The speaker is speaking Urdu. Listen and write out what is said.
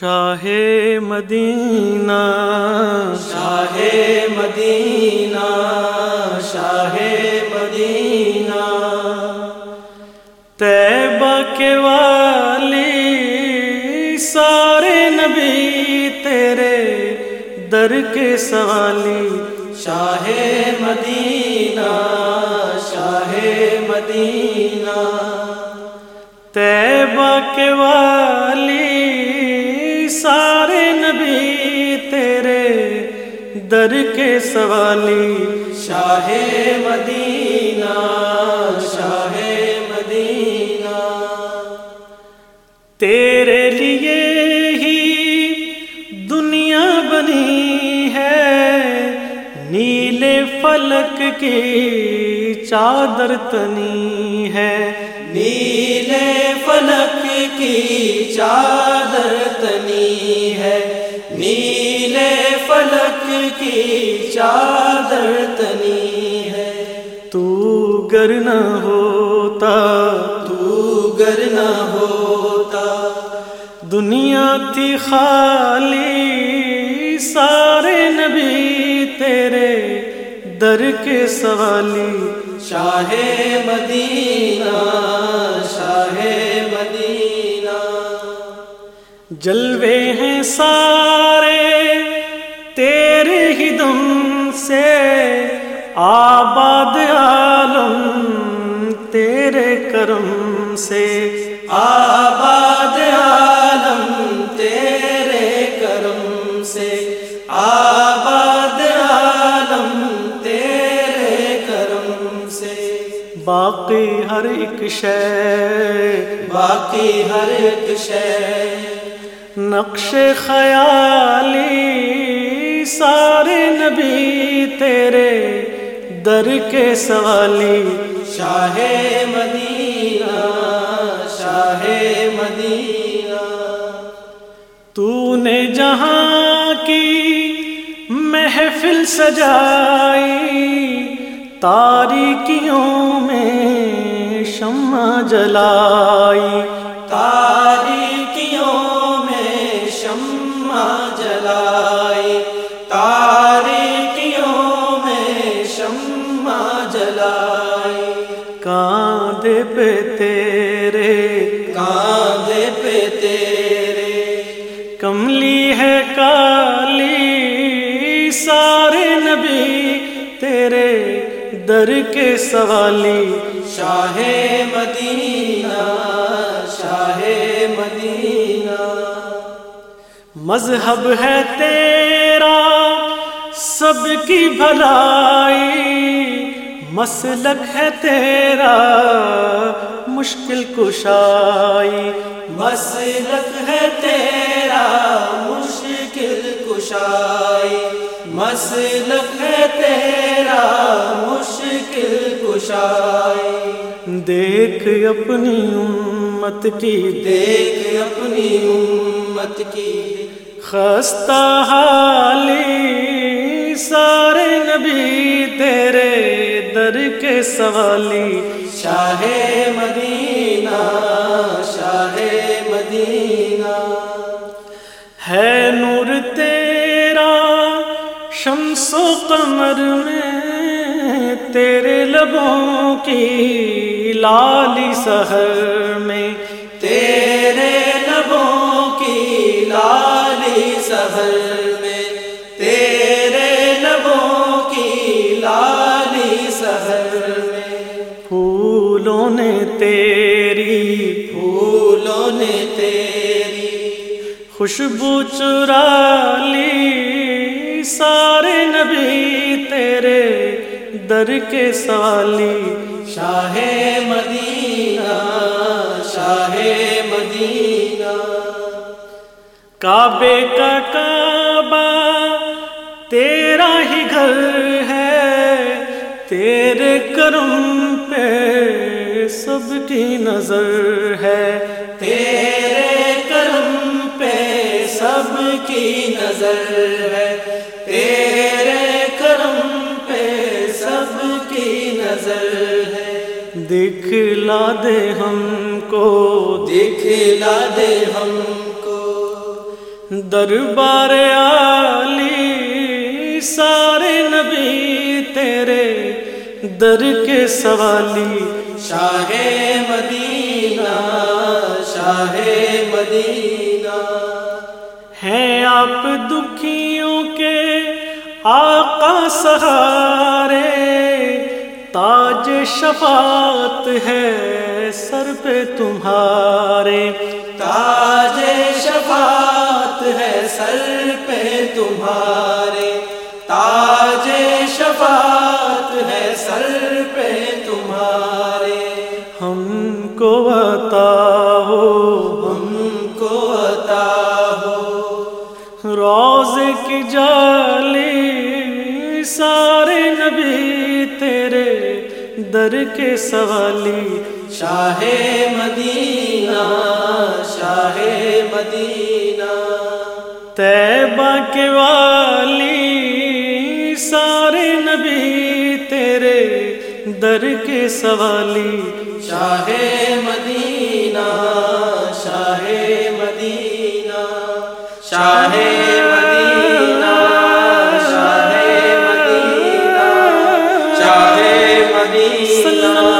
شاہ مدینہ شاہ مدینہ شاہ مدینہ۔ تیبہ کے والی سارے نبی تیرے در کے سوالی۔ شاہ مدینہ شاہ مدینہ۔ تیبہ کے والی سارے نبی تیرے در کے سوالی۔ شاہ مدینہ شاہ مدینہ۔ تیرے لیے ہی دنیا بنی ہے۔ نیلے فلک کی چادر تنی ہے۔ کی چادر تنی ہے۔ تو گر نہ ہوتا۔ تو گر نہ ہوتا۔ دنیا تھی خالی سارے نبی تیرے در کے سوالی۔ شاہ مدینہ شاہ مدینہ۔ جلوے ہیں سارے سے آباد عالم تیرے کرم سے۔ آباد عالم تیرے کرم سے۔ آباد عالم تیرے کرم سے۔ باقی ہر ایک شے۔ باقی ہر ایک شے۔ نقش خیالی۔ سارے نبی تیرے در کے سوالی۔ شاہ مدینہ شاہ مدینہ۔ تو نے جہاں کی محفل سجائی تاریکیوں میں شمع جلائی۔ تاریکیوں کاندھے پہ تیرے کاندھے پہ تیرے کملی ہے کالی سارے نبی تیرے در کے سوالی۔ شاہ مدینہ شاہ مدینہ۔ مذہب ہے تیرا سب کی بھلائی۔ مسلک ہے تیرا مشکل کشائی۔ مسلک ہے تیرا مشکل کشائی۔ مسلک ہے تیرا مشکل کشائی۔ دیکھ اپنی امت کی دیکھ اپنی امت کی۔ خستہ حالی سارے نبی تیرے سوالی۔ شاہ مدینہ شاہ مدینہ۔ ہے نور تیرا، شمس و قمر میں تیرے لبوں کی لالی سحر میں۔ تیرے لبوں کی لالی سہر خوشبو چرا لی سارے نبی تیرے در کے سوالی شاہ مدینہ شاہ مدینہ۔ کعبے کا کعبہ تیرا ہی گھر ہے تیرے کرم پہ سب کی نظر ہے۔ تیرے نظر ہے۔ تیرے کرم پہ سب کی نظر ہے۔ دکھلا دے ہم کو۔ دکھلا دے ہم کو۔ دربار علی سارے نبی تیرے در کے سوالی۔ شاہ مدینہ شاہ مدینہ۔ آپ دکھیوں کے آقا سہارے، تاج شفاعت ہے سر پہ تمہارے۔ تاج شفاعت ہے سر پہ تمہارے۔ تاج شفاعت جالی سارے نبی تیرے در کے سوالی۔ شاہ مدینہ شاہ مدینہ۔ تیبہ کے والی سارے نبی تیرے در کے سوالی۔ شاہ مدینہ شاہ مدینہ۔ شاہ مدینہ